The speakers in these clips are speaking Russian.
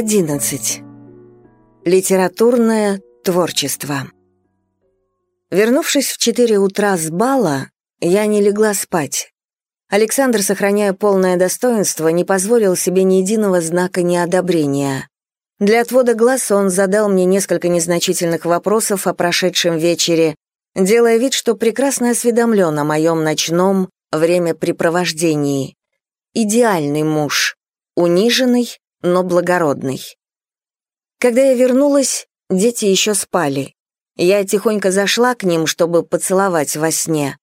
11. Литературное творчество. Вернувшись в 4 утра с бала, я не легла спать. Александр, сохраняя полное достоинство, не позволил себе ни единого знака неодобрения. Для отвода глаз он задал мне несколько незначительных вопросов о прошедшем вечере, делая вид, что прекрасно осведомлен о моем ночном времяпрепровождении. Идеальный муж, униженный, но благородный. Когда я вернулась, дети еще спали. Я тихонько зашла к ним, чтобы поцеловать во сне.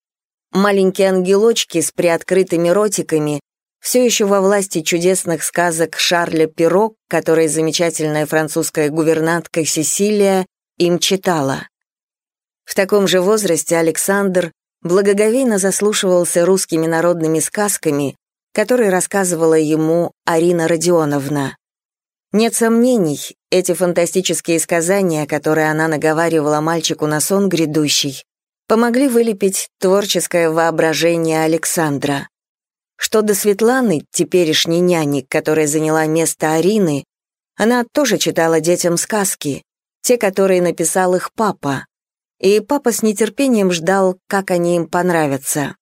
Маленькие ангелочки с приоткрытыми ротиками все еще во власти чудесных сказок Шарля Перо, которые замечательная французская гувернантка Сесилия им читала. В таком же возрасте Александр благоговейно заслушивался русскими народными сказками, которые рассказывала ему Арина Родионовна. Нет сомнений, эти фантастические сказания, которые она наговаривала мальчику на сон грядущий, помогли вылепить творческое воображение Александра. Что до Светланы, теперешней няни, которая заняла место Арины, она тоже читала детям сказки, те, которые написал их папа, и папа с нетерпением ждал, как они им понравятся.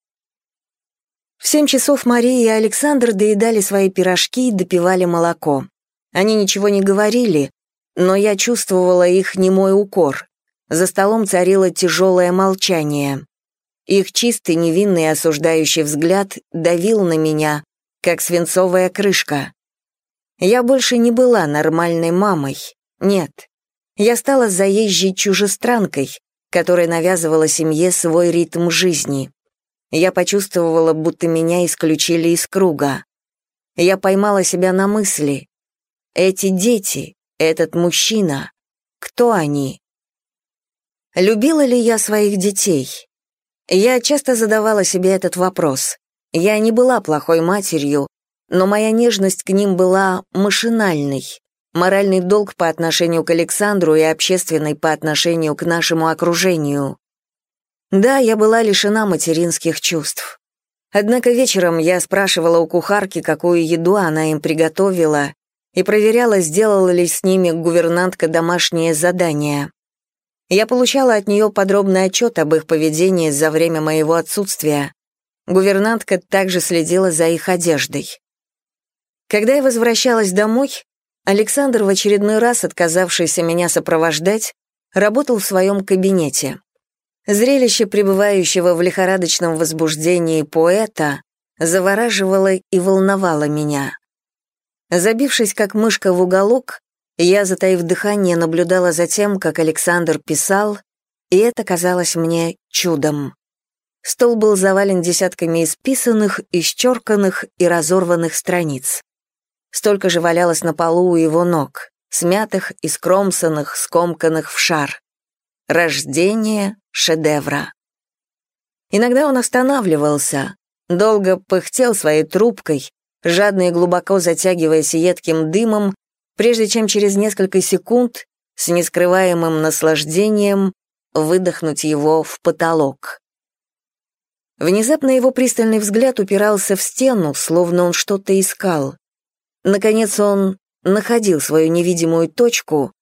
В семь часов Мария и Александр доедали свои пирожки и допивали молоко. Они ничего не говорили, но я чувствовала их немой укор. За столом царило тяжелое молчание. Их чистый, невинный осуждающий взгляд давил на меня, как свинцовая крышка. Я больше не была нормальной мамой. Нет. Я стала заезжей чужестранкой, которая навязывала семье свой ритм жизни. Я почувствовала, будто меня исключили из круга. Я поймала себя на мысли. Эти дети, этот мужчина, кто они? Любила ли я своих детей? Я часто задавала себе этот вопрос. Я не была плохой матерью, но моя нежность к ним была машинальной, моральный долг по отношению к Александру и общественный по отношению к нашему окружению. Да, я была лишена материнских чувств. Однако вечером я спрашивала у кухарки, какую еду она им приготовила, и проверяла, сделала ли с ними гувернантка домашнее задание. Я получала от нее подробный отчет об их поведении за время моего отсутствия. Гувернантка также следила за их одеждой. Когда я возвращалась домой, Александр, в очередной раз отказавшийся меня сопровождать, работал в своем кабинете. Зрелище пребывающего в лихорадочном возбуждении поэта завораживало и волновало меня. Забившись как мышка в уголок, я, затаив дыхание, наблюдала за тем, как Александр писал, и это казалось мне чудом. Стол был завален десятками исписанных, исчерканных и разорванных страниц. Столько же валялось на полу у его ног, смятых и скромсанных, скомканных в шар. Рождение шедевра. Иногда он останавливался, долго пыхтел своей трубкой, жадно и глубоко затягиваясь едким дымом, прежде чем через несколько секунд с нескрываемым наслаждением выдохнуть его в потолок. Внезапно его пристальный взгляд упирался в стену, словно он что-то искал. Наконец он находил свою невидимую точку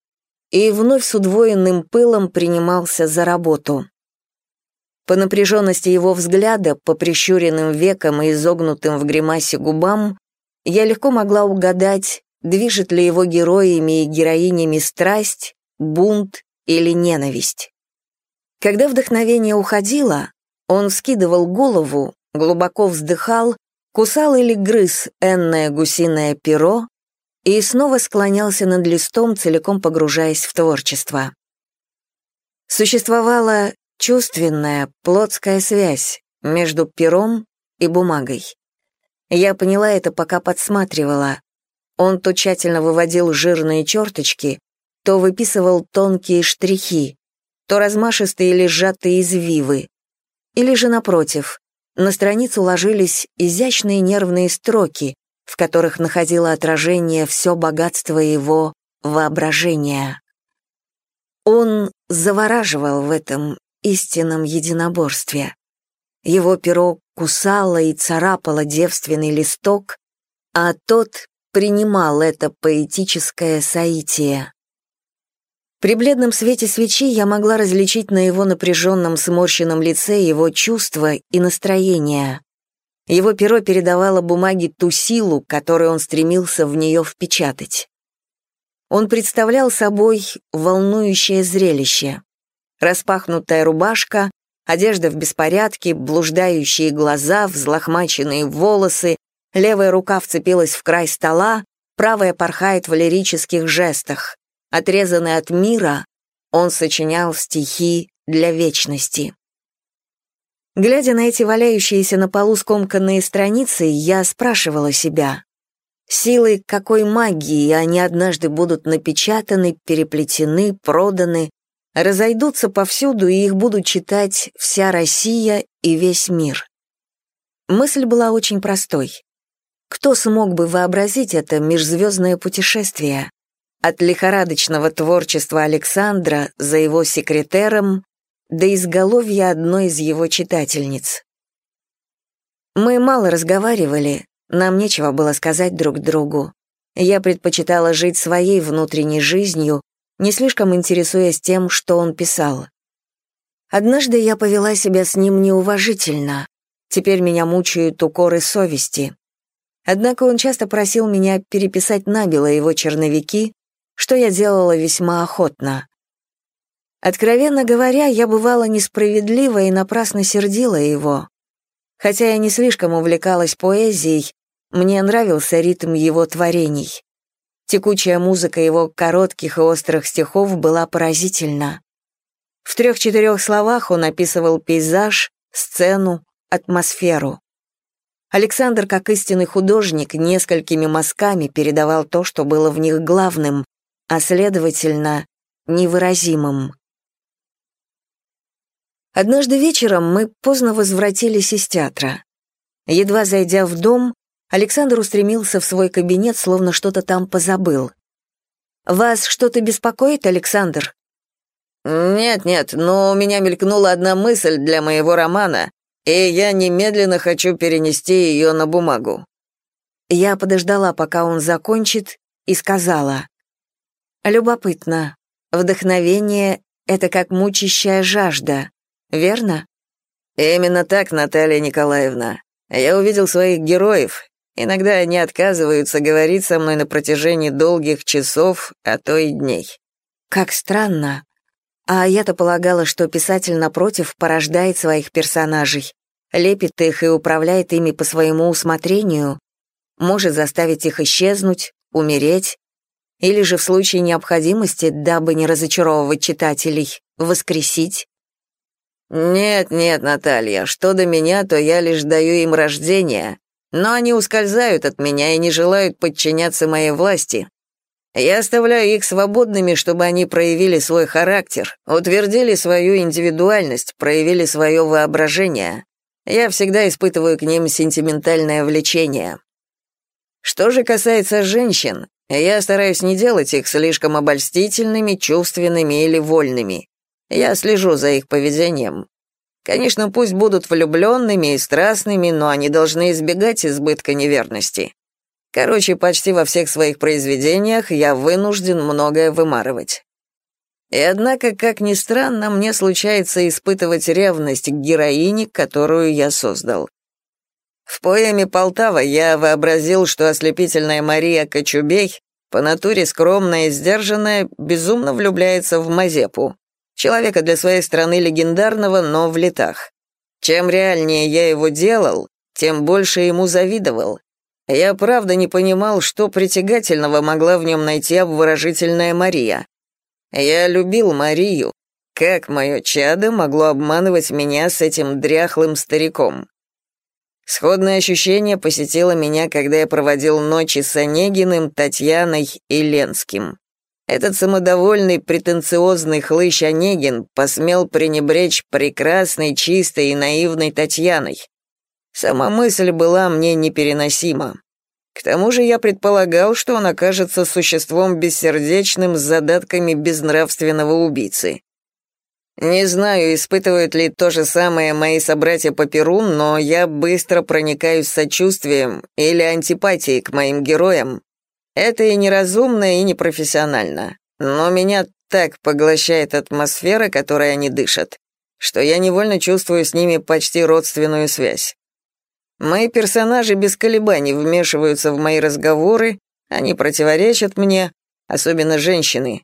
и вновь с удвоенным пылом принимался за работу. По напряженности его взгляда, по прищуренным векам и изогнутым в гримасе губам, я легко могла угадать, движет ли его героями и героинями страсть, бунт или ненависть. Когда вдохновение уходило, он вскидывал голову, глубоко вздыхал кусал или грыз энное гусиное перо и снова склонялся над листом, целиком погружаясь в творчество. Существовала чувственная, плотская связь между пером и бумагой. Я поняла это, пока подсматривала. Он то тщательно выводил жирные черточки, то выписывал тонкие штрихи, то размашистые или сжатые извивы. Или же, напротив, на страницу ложились изящные нервные строки, в которых находило отражение все богатство его воображения. Он завораживал в этом истинном единоборстве. Его перо кусало и царапало девственный листок, а тот принимал это поэтическое соитие. При бледном свете свечи я могла различить на его напряженном сморщенном лице его чувства и настроения. Его перо передавало бумаге ту силу, которую он стремился в нее впечатать. Он представлял собой волнующее зрелище. Распахнутая рубашка, одежда в беспорядке, блуждающие глаза, взлохмаченные волосы, левая рука вцепилась в край стола, правая порхает в лирических жестах. Отрезанный от мира, он сочинял стихи для вечности. Глядя на эти валяющиеся на полу скомканные страницы, я спрашивала себя, силой какой магии они однажды будут напечатаны, переплетены, проданы, разойдутся повсюду, и их будут читать вся Россия и весь мир. Мысль была очень простой. Кто смог бы вообразить это межзвездное путешествие? От лихорадочного творчества Александра за его секретером до изголовья одной из его читательниц. Мы мало разговаривали, нам нечего было сказать друг другу. Я предпочитала жить своей внутренней жизнью, не слишком интересуясь тем, что он писал. Однажды я повела себя с ним неуважительно. Теперь меня мучают укоры совести. Однако он часто просил меня переписать набело его черновики, что я делала весьма охотно. Откровенно говоря, я бывала несправедлива и напрасно сердила его. Хотя я не слишком увлекалась поэзией, мне нравился ритм его творений. Текучая музыка его коротких и острых стихов была поразительна. В трех-четырех словах он описывал пейзаж, сцену, атмосферу. Александр, как истинный художник, несколькими мазками передавал то, что было в них главным, а, следовательно, невыразимым. Однажды вечером мы поздно возвратились из театра. Едва зайдя в дом, Александр устремился в свой кабинет, словно что-то там позабыл. «Вас что-то беспокоит, Александр?» «Нет-нет, но у меня мелькнула одна мысль для моего романа, и я немедленно хочу перенести ее на бумагу». Я подождала, пока он закончит, и сказала. Любопытно. Вдохновение — это как мучащая жажда, верно? Именно так, Наталья Николаевна. Я увидел своих героев. Иногда они отказываются говорить со мной на протяжении долгих часов, а то и дней. Как странно. А я-то полагала, что писатель, напротив, порождает своих персонажей, лепит их и управляет ими по своему усмотрению, может заставить их исчезнуть, умереть, или же в случае необходимости, дабы не разочаровывать читателей, воскресить? Нет, нет, Наталья, что до меня, то я лишь даю им рождение, но они ускользают от меня и не желают подчиняться моей власти. Я оставляю их свободными, чтобы они проявили свой характер, утвердили свою индивидуальность, проявили свое воображение. Я всегда испытываю к ним сентиментальное влечение. Что же касается женщин, я стараюсь не делать их слишком обольстительными, чувственными или вольными. Я слежу за их поведением. Конечно, пусть будут влюбленными и страстными, но они должны избегать избытка неверности. Короче, почти во всех своих произведениях я вынужден многое вымарывать. И однако, как ни странно, мне случается испытывать ревность к героине, которую я создал. В поэме «Полтава» я вообразил, что ослепительная Мария Кочубей, по натуре скромная и сдержанная, безумно влюбляется в Мазепу, человека для своей страны легендарного, но в летах. Чем реальнее я его делал, тем больше ему завидовал. Я правда не понимал, что притягательного могла в нем найти обворожительная Мария. Я любил Марию. Как мое чадо могло обманывать меня с этим дряхлым стариком? Сходное ощущение посетило меня, когда я проводил ночи с Онегиным, Татьяной и Ленским. Этот самодовольный, претенциозный хлыщ Онегин посмел пренебречь прекрасной, чистой и наивной Татьяной. Сама мысль была мне непереносима. К тому же я предполагал, что он окажется существом бессердечным с задатками безнравственного убийцы. Не знаю, испытывают ли то же самое мои собратья по Перу, но я быстро проникаюсь сочувствием или антипатией к моим героям, Это и неразумно, и непрофессионально. Но меня так поглощает атмосфера, которой они дышат, что я невольно чувствую с ними почти родственную связь. Мои персонажи без колебаний вмешиваются в мои разговоры, они противоречат мне, особенно женщины.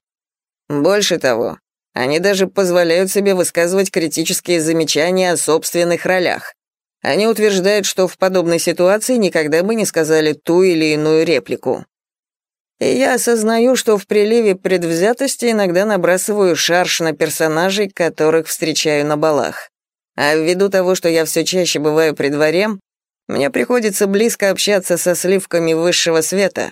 Больше того, они даже позволяют себе высказывать критические замечания о собственных ролях. Они утверждают, что в подобной ситуации никогда бы не сказали ту или иную реплику. И я осознаю, что в приливе предвзятости иногда набрасываю шарш на персонажей, которых встречаю на балах. А ввиду того, что я все чаще бываю при дворе, мне приходится близко общаться со сливками высшего света.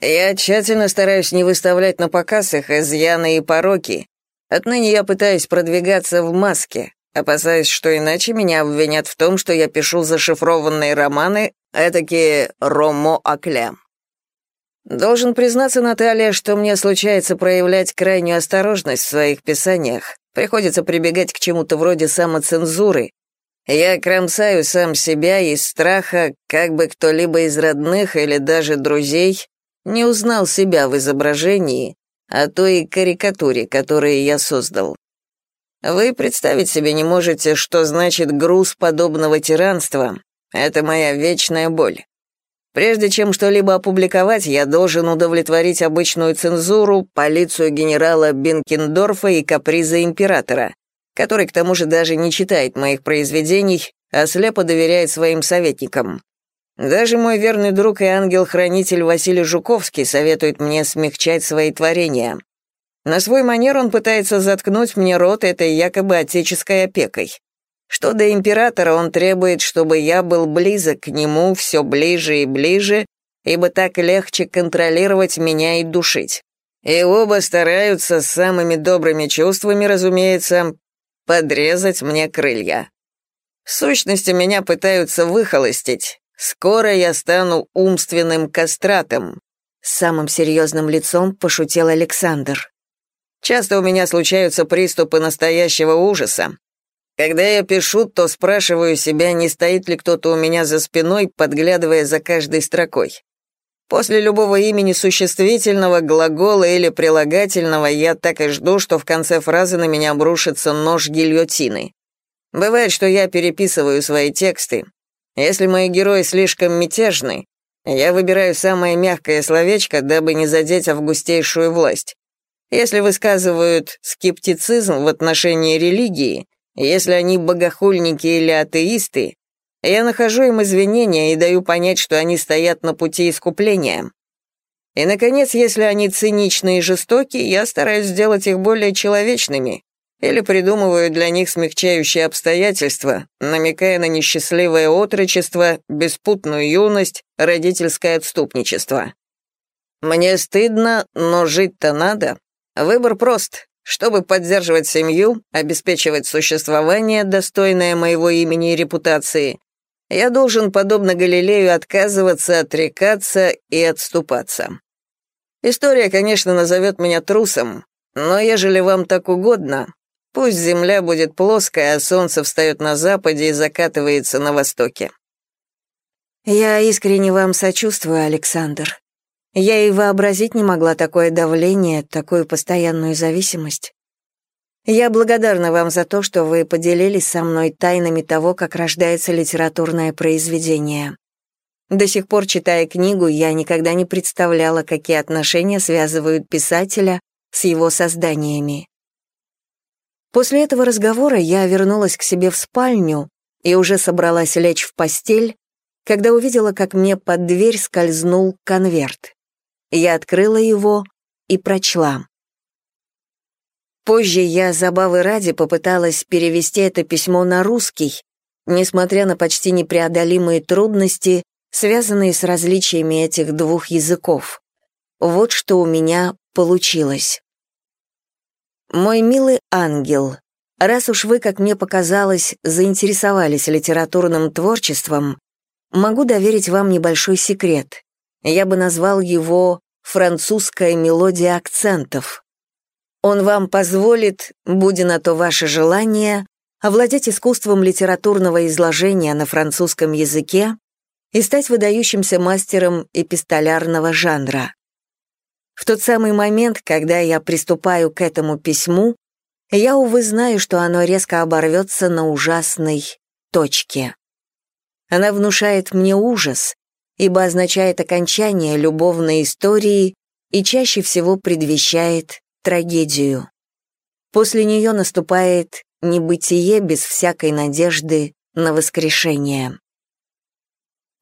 Я тщательно стараюсь не выставлять на показ их изъяны и пороки. Отныне я пытаюсь продвигаться в маске, опасаясь, что иначе меня обвинят в том, что я пишу зашифрованные романы, этакие ромо акля. Должен признаться, Наталья, что мне случается проявлять крайнюю осторожность в своих писаниях. Приходится прибегать к чему-то вроде самоцензуры. Я кромсаю сам себя из страха, как бы кто-либо из родных или даже друзей не узнал себя в изображении, а той карикатуре, которую я создал. Вы представить себе не можете, что значит груз подобного тиранства. Это моя вечная боль. Прежде чем что-либо опубликовать, я должен удовлетворить обычную цензуру, полицию генерала Бенкендорфа и каприза императора, который к тому же даже не читает моих произведений, а слепо доверяет своим советникам. Даже мой верный друг и ангел-хранитель Василий Жуковский советует мне смягчать свои творения. На свой манер он пытается заткнуть мне рот этой якобы отеческой опекой. Что до императора, он требует, чтобы я был близок к нему все ближе и ближе, ибо так легче контролировать меня и душить. И оба стараются с самыми добрыми чувствами, разумеется, подрезать мне крылья. В сущности, меня пытаются выхолостить. Скоро я стану умственным кастратом. Самым серьезным лицом пошутил Александр. Часто у меня случаются приступы настоящего ужаса. Когда я пишу, то спрашиваю себя, не стоит ли кто-то у меня за спиной, подглядывая за каждой строкой. После любого имени существительного, глагола или прилагательного я так и жду, что в конце фразы на меня обрушится нож гильотины. Бывает, что я переписываю свои тексты. Если мои герои слишком мятежны, я выбираю самое мягкое словечко, дабы не задеть августейшую власть. Если высказывают скептицизм в отношении религии, если они богохульники или атеисты, я нахожу им извинения и даю понять, что они стоят на пути искупления. И, наконец, если они циничны и жестоки, я стараюсь сделать их более человечными или придумываю для них смягчающие обстоятельства, намекая на несчастливое отрочество, беспутную юность, родительское отступничество. Мне стыдно, но жить-то надо. Выбор прост чтобы поддерживать семью, обеспечивать существование, достойное моего имени и репутации, я должен, подобно Галилею, отказываться, отрекаться и отступаться. История, конечно, назовет меня трусом, но ежели вам так угодно, пусть земля будет плоская, а солнце встает на западе и закатывается на востоке. Я искренне вам сочувствую, Александр. Я и вообразить не могла такое давление, такую постоянную зависимость. Я благодарна вам за то, что вы поделились со мной тайнами того, как рождается литературное произведение. До сих пор, читая книгу, я никогда не представляла, какие отношения связывают писателя с его созданиями. После этого разговора я вернулась к себе в спальню и уже собралась лечь в постель, когда увидела, как мне под дверь скользнул конверт. Я открыла его и прочла. Позже я забавы ради попыталась перевести это письмо на русский, несмотря на почти непреодолимые трудности, связанные с различиями этих двух языков. Вот что у меня получилось. «Мой милый ангел, раз уж вы, как мне показалось, заинтересовались литературным творчеством, могу доверить вам небольшой секрет. Я бы назвал его «французская мелодия акцентов». Он вам позволит, будь на то ваше желание, овладеть искусством литературного изложения на французском языке и стать выдающимся мастером эпистолярного жанра. В тот самый момент, когда я приступаю к этому письму, я, увы, знаю, что оно резко оборвется на ужасной точке. Она внушает мне ужас, ибо означает окончание любовной истории и чаще всего предвещает трагедию. После нее наступает небытие без всякой надежды на воскрешение.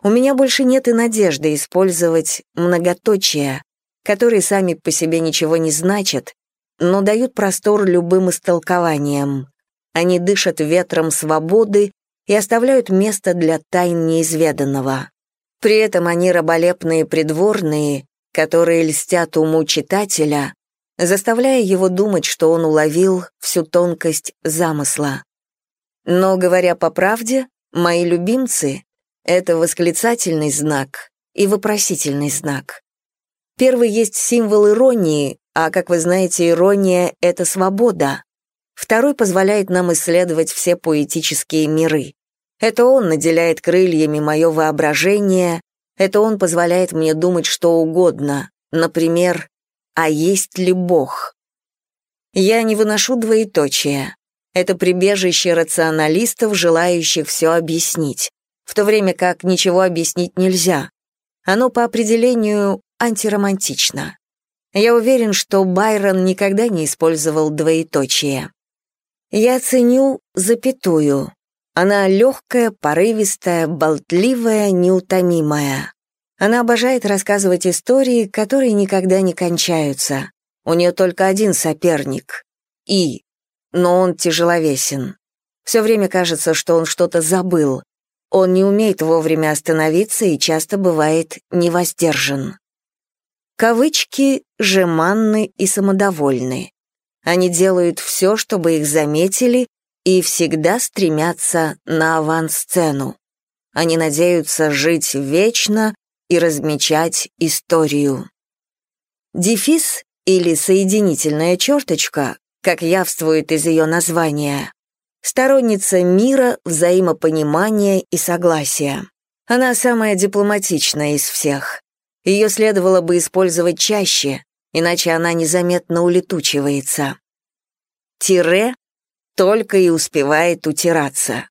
У меня больше нет и надежды использовать многоточия, которые сами по себе ничего не значат, но дают простор любым истолкованиям. Они дышат ветром свободы и оставляют место для тайн неизведанного. При этом они раболепные придворные, которые льстят уму читателя, заставляя его думать, что он уловил всю тонкость замысла. Но, говоря по правде, мои любимцы — это восклицательный знак и вопросительный знак. Первый есть символ иронии, а, как вы знаете, ирония — это свобода. Второй позволяет нам исследовать все поэтические миры. Это он наделяет крыльями мое воображение, это он позволяет мне думать что угодно, например, «А есть ли Бог?» Я не выношу двоеточия. Это прибежище рационалистов, желающих все объяснить, в то время как ничего объяснить нельзя. Оно по определению антиромантично. Я уверен, что Байрон никогда не использовал двоеточие. Я ценю запятую. Она легкая, порывистая, болтливая, неутомимая. Она обожает рассказывать истории, которые никогда не кончаются. У нее только один соперник — И, но он тяжеловесен. Все время кажется, что он что-то забыл. Он не умеет вовремя остановиться и часто бывает невоздержан. Кавычки жеманны и самодовольны. Они делают все, чтобы их заметили, и всегда стремятся на авансцену. Они надеются жить вечно и размечать историю. Дефис или соединительная черточка, как явствует из ее названия, сторонница мира, взаимопонимания и согласия. Она самая дипломатичная из всех. Ее следовало бы использовать чаще, иначе она незаметно улетучивается. Тире только и успевает утираться.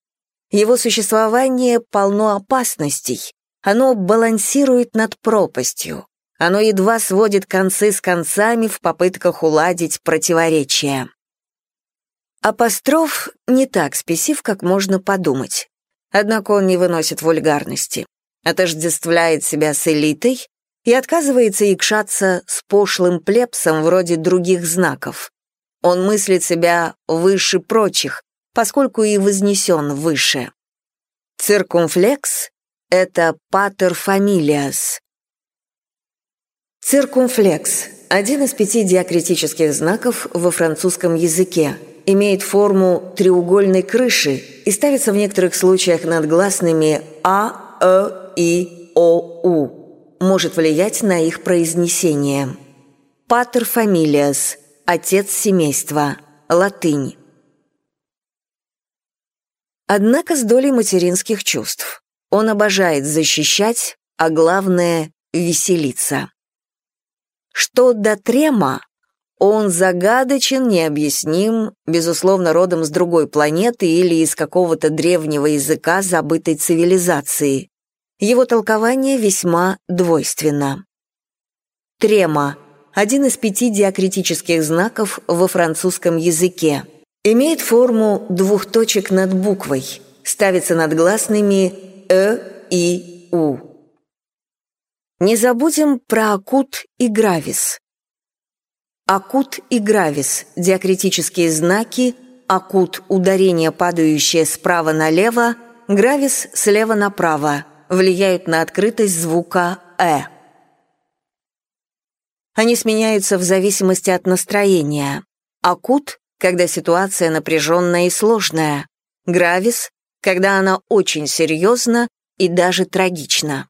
Его существование полно опасностей. Оно балансирует над пропастью. Оно едва сводит концы с концами в попытках уладить противоречия. Апостроф не так спесив, как можно подумать. Однако он не выносит вульгарности. Отождествляет себя с элитой и отказывается якшаться с пошлым плебсом вроде других знаков. Он мыслит себя выше прочих, поскольку и вознесен выше. Циркумфлекс — это патер фамилиас. Циркумфлекс — один из пяти диакритических знаков во французском языке, имеет форму треугольной крыши и ставится в некоторых случаях над гласными А, Э, И, О, У может влиять на их произнесение. Патер фамилиас – отец семейства, латынь. Однако с долей материнских чувств. Он обожает защищать, а главное — веселиться. Что до Трема, он загадочен, необъясним, безусловно, родом с другой планеты или из какого-то древнего языка забытой цивилизации. Его толкование весьма двойственно. Трема – один из пяти диакритических знаков во французском языке. Имеет форму двух точек над буквой, ставится над гласными «э», «и», «у». Не забудем про акут и гравис. Акут и гравис – диакритические знаки, акут – ударение, падающее справа налево, гравис – слева направо – влияют на открытость звука «э». Они сменяются в зависимости от настроения. Акут — когда ситуация напряженная и сложная. Гравис — когда она очень серьезна и даже трагична.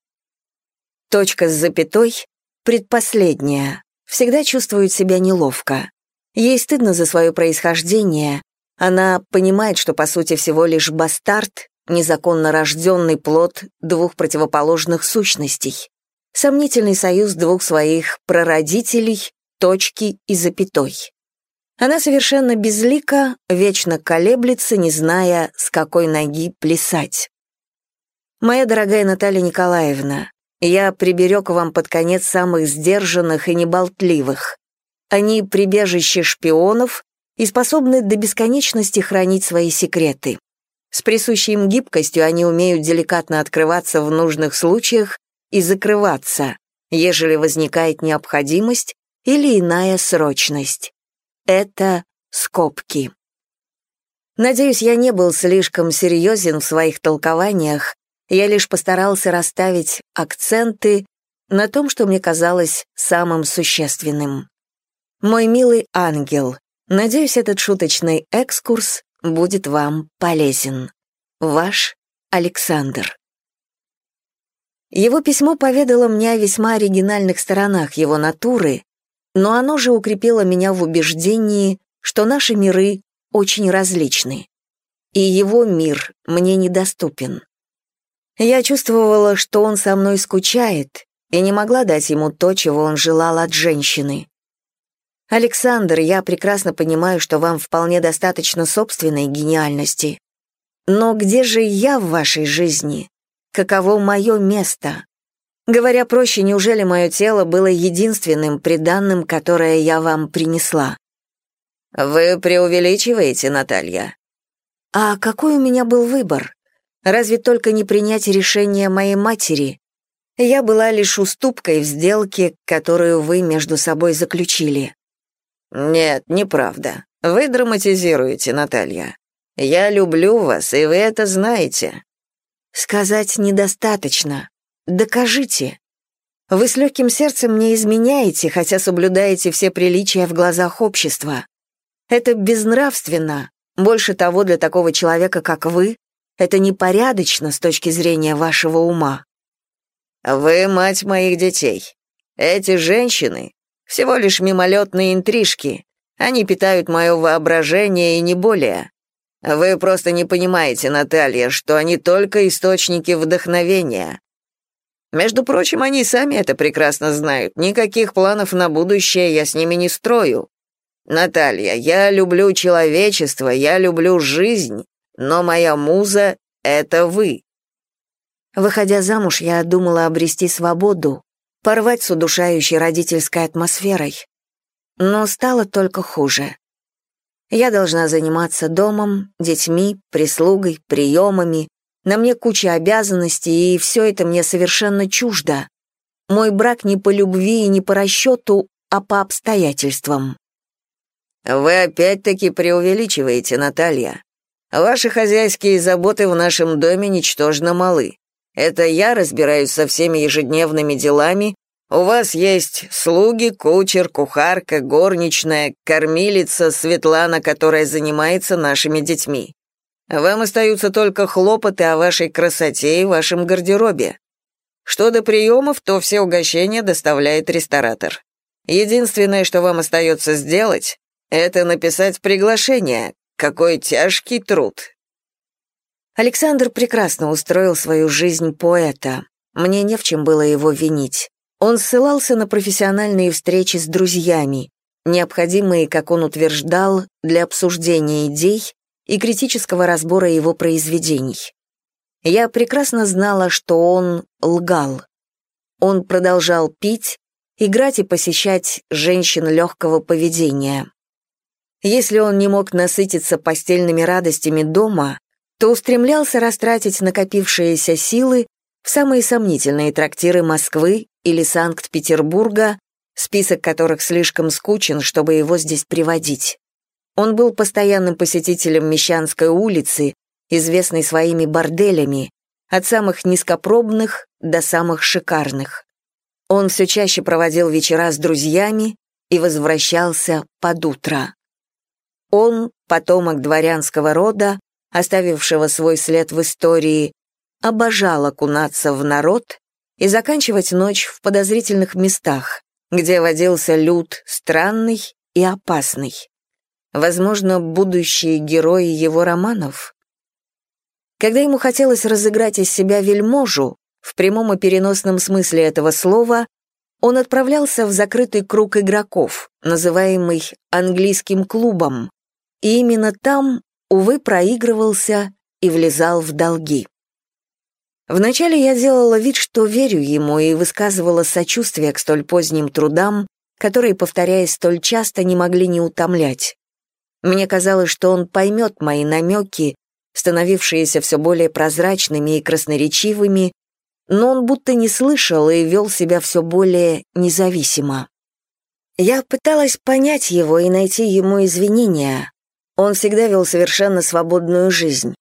Точка с запятой — предпоследняя. Всегда чувствует себя неловко. Ей стыдно за свое происхождение. Она понимает, что по сути всего лишь бастард, незаконно рожденный плод двух противоположных сущностей. Сомнительный союз двух своих прародителей, точки и запятой. Она совершенно безлика, вечно колеблется, не зная, с какой ноги плясать. Моя дорогая Наталья Николаевна, я приберег вам под конец самых сдержанных и неболтливых. Они прибежище шпионов и способны до бесконечности хранить свои секреты. С присущей им гибкостью они умеют деликатно открываться в нужных случаях и закрываться, ежели возникает необходимость или иная срочность. Это скобки. Надеюсь, я не был слишком серьезен в своих толкованиях, я лишь постарался расставить акценты на том, что мне казалось самым существенным. Мой милый ангел, надеюсь, этот шуточный экскурс будет вам полезен. Ваш Александр. Его письмо поведало мне о весьма оригинальных сторонах его натуры, но оно же укрепило меня в убеждении, что наши миры очень различны, и его мир мне недоступен. Я чувствовала, что он со мной скучает, и не могла дать ему то, чего он желал от женщины. Александр, я прекрасно понимаю, что вам вполне достаточно собственной гениальности. Но где же я в вашей жизни? Каково мое место? Говоря проще, неужели мое тело было единственным приданным, которое я вам принесла? Вы преувеличиваете, Наталья. А какой у меня был выбор? Разве только не принять решение моей матери? Я была лишь уступкой в сделке, которую вы между собой заключили. Нет, неправда. Вы драматизируете, Наталья. Я люблю вас, и вы это знаете. Сказать недостаточно. Докажите. Вы с легким сердцем не изменяете, хотя соблюдаете все приличия в глазах общества. Это безнравственно. Больше того, для такого человека, как вы, это непорядочно с точки зрения вашего ума. Вы мать моих детей. Эти женщины — всего лишь мимолетные интрижки. Они питают мое воображение и не более. Вы просто не понимаете, Наталья, что они только источники вдохновения. Между прочим, они сами это прекрасно знают. Никаких планов на будущее я с ними не строю. Наталья, я люблю человечество, я люблю жизнь, но моя муза — это вы. Выходя замуж, я думала обрести свободу, порвать с удушающей родительской атмосферой. Но стало только хуже. Я должна заниматься домом, детьми, прислугой, приемами, на мне куча обязанностей, и все это мне совершенно чуждо. Мой брак не по любви и не по расчету, а по обстоятельствам. Вы опять-таки преувеличиваете, Наталья. Ваши хозяйские заботы в нашем доме ничтожно малы. Это я разбираюсь со всеми ежедневными делами. У вас есть слуги, кучер, кухарка, горничная, кормилица Светлана, которая занимается нашими детьми. Вам остаются только хлопоты о вашей красоте и вашем гардеробе. Что до приемов, то все угощения доставляет ресторатор. Единственное, что вам остается сделать, это написать приглашение. Какой тяжкий труд. Александр прекрасно устроил свою жизнь поэта. Мне не в чем было его винить. Он ссылался на профессиональные встречи с друзьями, необходимые, как он утверждал, для обсуждения идей и критического разбора его произведений. Я прекрасно знала, что он лгал. Он продолжал пить, играть и посещать женщин легкого поведения. Если он не мог насытиться постельными радостями дома, то устремлялся растратить накопившиеся силы в самые сомнительные трактиры Москвы или Санкт-Петербурга, список которых слишком скучен, чтобы его здесь приводить. Он был постоянным посетителем Мещанской улицы, известной своими борделями, от самых низкопробных до самых шикарных. Он все чаще проводил вечера с друзьями и возвращался под утро. Он, потомок дворянского рода, оставившего свой след в истории, обожал окунаться в народ и заканчивать ночь в подозрительных местах, где водился люд странный и опасный. Возможно, будущие герои его романов? Когда ему хотелось разыграть из себя вельможу, В прямом и переносном смысле этого слова он отправлялся в закрытый круг игроков, называемый английским клубом, и именно там, увы, проигрывался и влезал в долги. Вначале я делала вид, что верю ему и высказывала сочувствие к столь поздним трудам, которые, повторяясь столь часто, не могли не утомлять. Мне казалось, что он поймет мои намеки, становившиеся все более прозрачными и красноречивыми, но он будто не слышал и вел себя все более независимо. Я пыталась понять его и найти ему извинения. Он всегда вел совершенно свободную жизнь.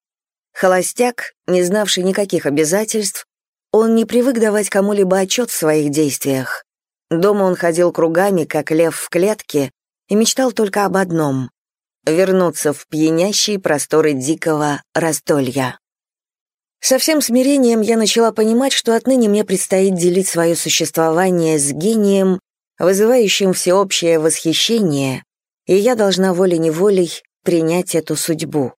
Холостяк, не знавший никаких обязательств, он не привык давать кому-либо отчет в своих действиях. Дома он ходил кругами, как лев в клетке, и мечтал только об одном — вернуться в пьянящие просторы дикого раздолья. Со всем смирением я начала понимать, что отныне мне предстоит делить свое существование с гением, вызывающим всеобщее восхищение, и я должна волей-неволей принять эту судьбу.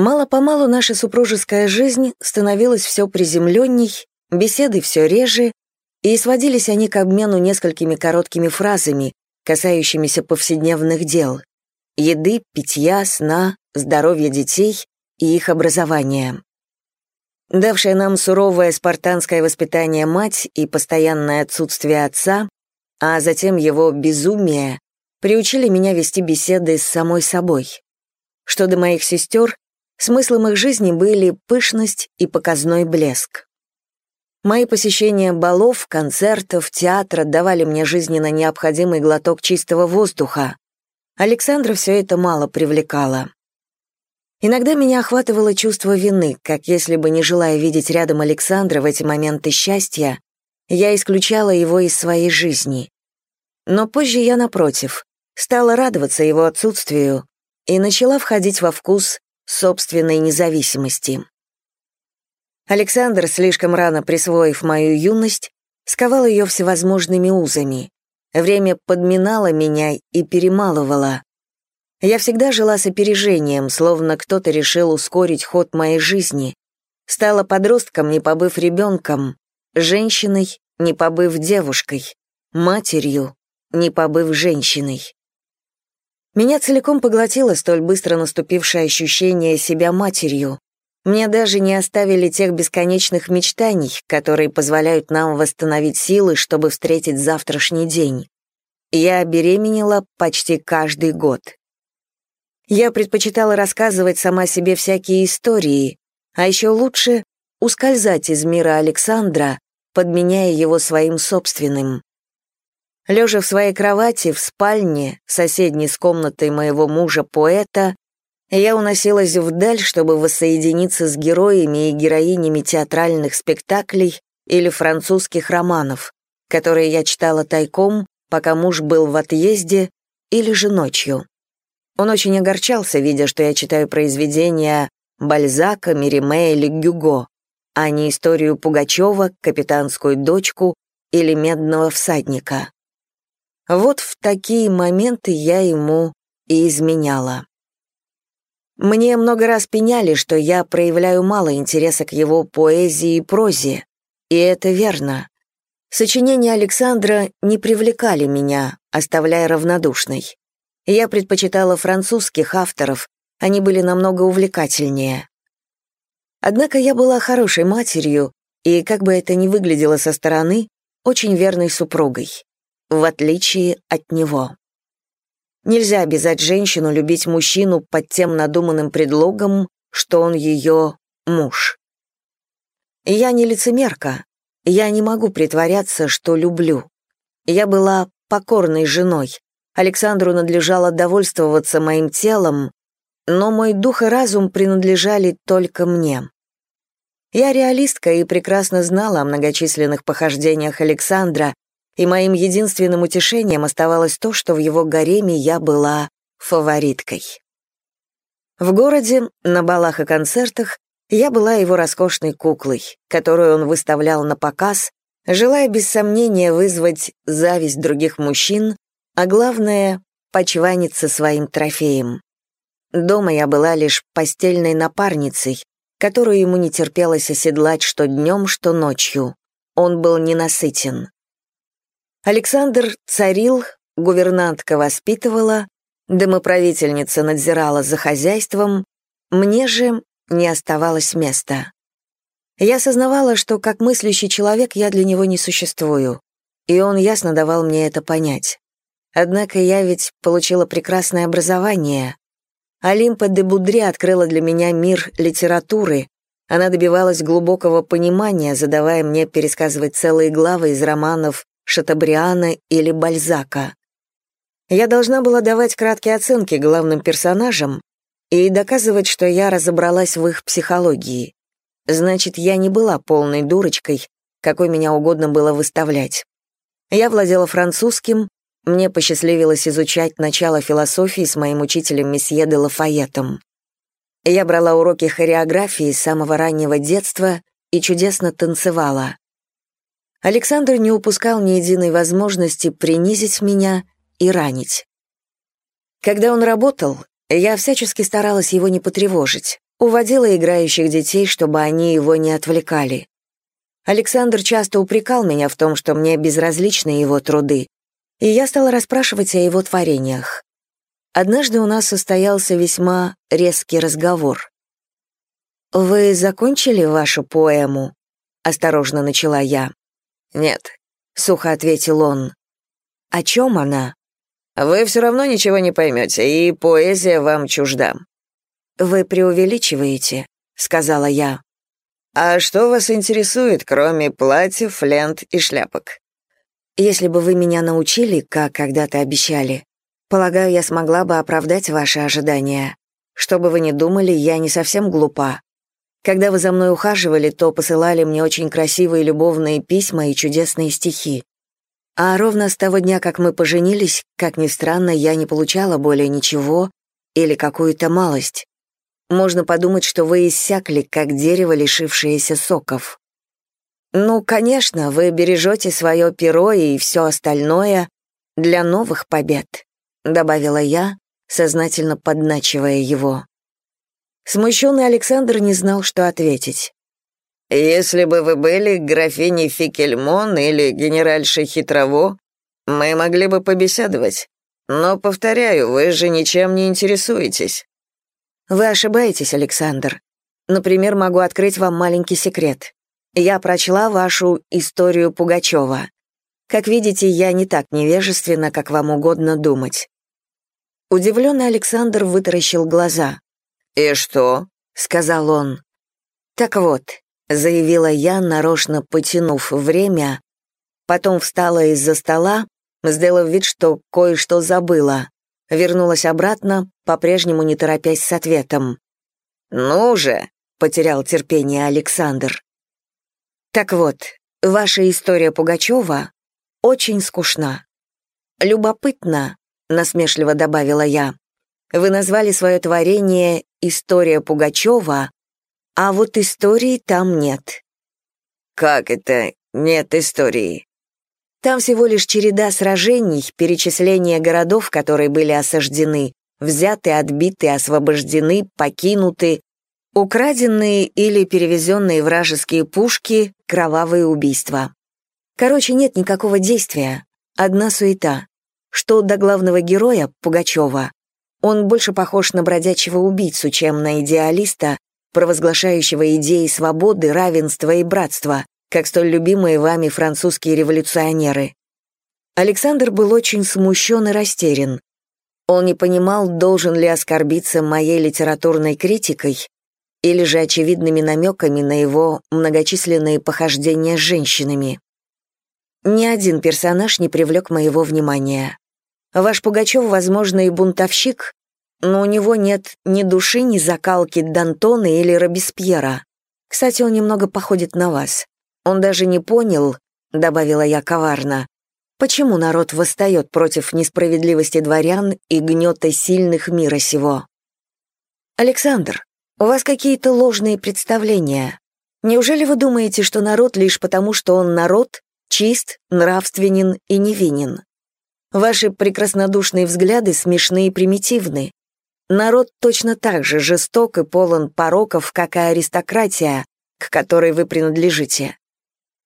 Мало-помалу наша супружеская жизнь становилась все приземленней, беседы все реже, и сводились они к обмену несколькими короткими фразами, касающимися повседневных дел — еды, питья, сна, здоровья детей и их образования. Давшая нам суровое спартанское воспитание мать и постоянное отсутствие отца, а затем его безумие, приучили меня вести беседы с самой собой. Что до моих сестер, смыслом их жизни были пышность и показной блеск. Мои посещения балов, концертов, театра давали мне жизненно необходимый глоток чистого воздуха. Александра все это мало привлекало. Иногда меня охватывало чувство вины, как если бы, не желая видеть рядом Александра в эти моменты счастья, я исключала его из своей жизни. Но позже я, напротив, стала радоваться его отсутствию и начала входить во вкус собственной независимости. Александр, слишком рано присвоив мою юность, сковал ее всевозможными узами. Время подминало меня и перемалывало. Я всегда жила с опережением, словно кто-то решил ускорить ход моей жизни. Стала подростком, не побыв ребенком, женщиной, не побыв девушкой, матерью, не побыв женщиной. Меня целиком поглотило столь быстро наступившее ощущение себя матерью. Мне даже не оставили тех бесконечных мечтаний, которые позволяют нам восстановить силы, чтобы встретить завтрашний день. Я беременела почти каждый год. Я предпочитала рассказывать сама себе всякие истории, а еще лучше ускользать из мира Александра, подменяя его своим собственным. Лежа в своей кровати в спальне, соседней с комнатой моего мужа-поэта, я уносилась вдаль, чтобы воссоединиться с героями и героинями театральных спектаклей или французских романов, которые я читала тайком, пока муж был в отъезде или же ночью. Он очень огорчался, видя, что я читаю произведения Бальзака, Мериме или Гюго, а не историю Пугачева, капитанскую дочку или медного всадника. Вот в такие моменты я ему и изменяла. Мне много раз пеняли, что я проявляю мало интереса к его поэзии и прозе, и это верно. Сочинения Александра не привлекали меня, оставляя равнодушной. Я предпочитала французских авторов, они были намного увлекательнее. Однако я была хорошей матерью и, как бы это ни выглядело со стороны, очень верной супругой, в отличие от него. Нельзя обязать женщину любить мужчину под тем надуманным предлогом, что он ее муж. Я не лицемерка, я не могу притворяться, что люблю. Я была покорной женой, Александру надлежало довольствоваться моим телом, но мой дух и разум принадлежали только мне. Я реалистка и прекрасно знала о многочисленных похождениях Александра, и моим единственным утешением оставалось то, что в его гареме я была фавориткой. В городе, на балах и концертах, я была его роскошной куклой, которую он выставлял на показ, желая без сомнения вызвать зависть других мужчин а главное — почваниться своим трофеем. Дома я была лишь постельной напарницей, которую ему не терпелось оседлать что днем, что ночью. Он был ненасытен. Александр царил, гувернантка воспитывала, домоправительница надзирала за хозяйством, мне же не оставалось места. Я осознавала, что как мыслящий человек я для него не существую, и он ясно давал мне это понять. Однако я ведь получила прекрасное образование. Олимпа де Будри открыла для меня мир литературы, она добивалась глубокого понимания, задавая мне пересказывать целые главы из романов Шатабриана или Бальзака. Я должна была давать краткие оценки главным персонажам и доказывать, что я разобралась в их психологии. Значит, я не была полной дурочкой, какой меня угодно было выставлять. Я владела французским, мне посчастливилось изучать начало философии с моим учителем месье де Лафайетом. Я брала уроки хореографии с самого раннего детства и чудесно танцевала. Александр не упускал ни единой возможности принизить меня и ранить. Когда он работал, я всячески старалась его не потревожить, уводила играющих детей, чтобы они его не отвлекали. Александр часто упрекал меня в том, что мне безразличны его труды, и я стала расспрашивать о его творениях. Однажды у нас состоялся весьма резкий разговор. «Вы закончили вашу поэму?» — осторожно начала я. «Нет», — сухо ответил он. «О чем она?» «Вы все равно ничего не поймете, и поэзия вам чужда». «Вы преувеличиваете», — сказала я. «А что вас интересует, кроме платьев, лент и шляпок?» «Если бы вы меня научили, как когда-то обещали, Полагаю, я смогла бы оправдать ваши ожидания. Что бы вы ни думали, я не совсем глупа. Когда вы за мной ухаживали, то посылали мне очень красивые любовные письма и чудесные стихи. А ровно с того дня, как мы поженились, как ни странно, я не получала более ничего или какую-то малость. Можно подумать, что вы иссякли, как дерево, лишившееся соков. Ну, конечно, вы бережете свое перо и все остальное для новых побед. — добавила я, сознательно подначивая его. Смущенный Александр не знал, что ответить. «Если бы вы были графиней Фикельмон или генеральшей Хитрово, мы могли бы побеседовать. Но, повторяю, вы же ничем не интересуетесь». «Вы ошибаетесь, Александр. Например, могу открыть вам маленький секрет. Я прочла вашу историю Пугачева. Как видите, я не так невежественна, как вам угодно думать. Удивленный Александр вытаращил глаза. «И что?» — сказал он. «Так вот», — заявила я, нарочно потянув время, потом встала из-за стола, сделав вид, что кое-что забыла, вернулась обратно, по-прежнему не торопясь с ответом. «Ну же!» — потерял терпение Александр. «Так вот, ваша история Пугачева очень скучна. Любопытно, насмешливо добавила я. Вы назвали свое творение «История Пугачева», а вот истории там нет. Как это нет истории? Там всего лишь череда сражений, перечисление городов, которые были осаждены, взяты, отбиты, освобождены, покинуты, украденные или перевезенные вражеские пушки, кровавые убийства. Короче, нет никакого действия, одна суета. Что до главного героя, Пугачева, он больше похож на бродячего убийцу, чем на идеалиста, провозглашающего идеи свободы, равенства и братства, как столь любимые вами французские революционеры. Александр был очень смущен и растерян. Он не понимал, должен ли оскорбиться моей литературной критикой или же очевидными намеками на его многочисленные похождения с женщинами. Ни один персонаж не привлек моего внимания. Ваш Пугачев, возможно, и бунтовщик, но у него нет ни души, ни закалки Д'Антона или Робеспьера. Кстати, он немного походит на вас. Он даже не понял, — добавила я коварно, — почему народ восстает против несправедливости дворян и гнета сильных мира сего. Александр, у вас какие-то ложные представления. Неужели вы думаете, что народ лишь потому, что он народ, чист, нравственен и невинен. Ваши прекраснодушные взгляды смешны и примитивны. Народ точно так же жесток и полон пороков, как и аристократия, к которой вы принадлежите.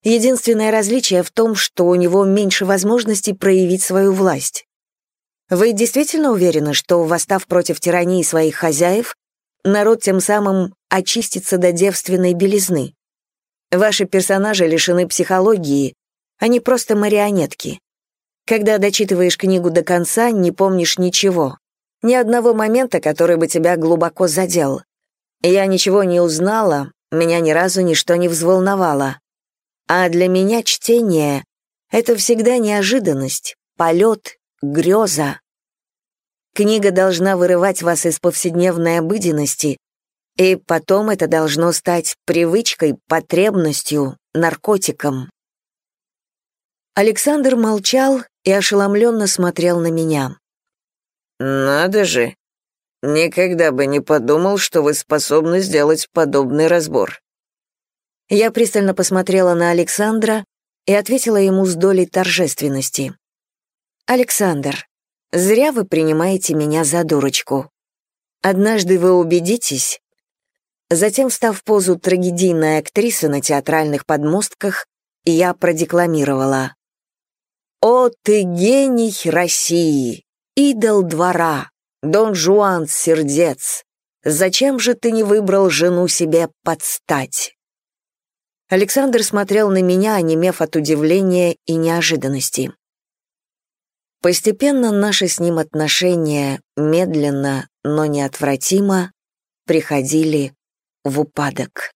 Единственное различие в том, что у него меньше возможностей проявить свою власть. Вы действительно уверены, что, восстав против тирании своих хозяев, народ тем самым очистится до девственной белизны? Ваши персонажи лишены психологии, они просто марионетки. Когда дочитываешь книгу до конца, не помнишь ничего. Ни одного момента, который бы тебя глубоко задел. Я ничего не узнала, меня ни разу ничто не взволновало. А для меня чтение — это всегда неожиданность, полет, греза. Книга должна вырывать вас из повседневной обыденности, и потом это должно стать привычкой, потребностью, наркотиком. Александр молчал и ошеломленно смотрел на меня. «Надо же! Никогда бы не подумал, что вы способны сделать подобный разбор». Я пристально посмотрела на Александра и ответила ему с долей торжественности. «Александр, зря вы принимаете меня за дурочку. Однажды вы убедитесь». Затем, встав в позу трагедийной актрисы на театральных подмостках, я продекламировала. «О, ты гений России! идол двора, Дон Жуан сердец, зачем же ты не выбрал жену себе под стать?» Александр смотрел на меня, онемев от удивления и неожиданности. Постепенно наши с ним отношения медленно, но неотвратимо приходили в упадок.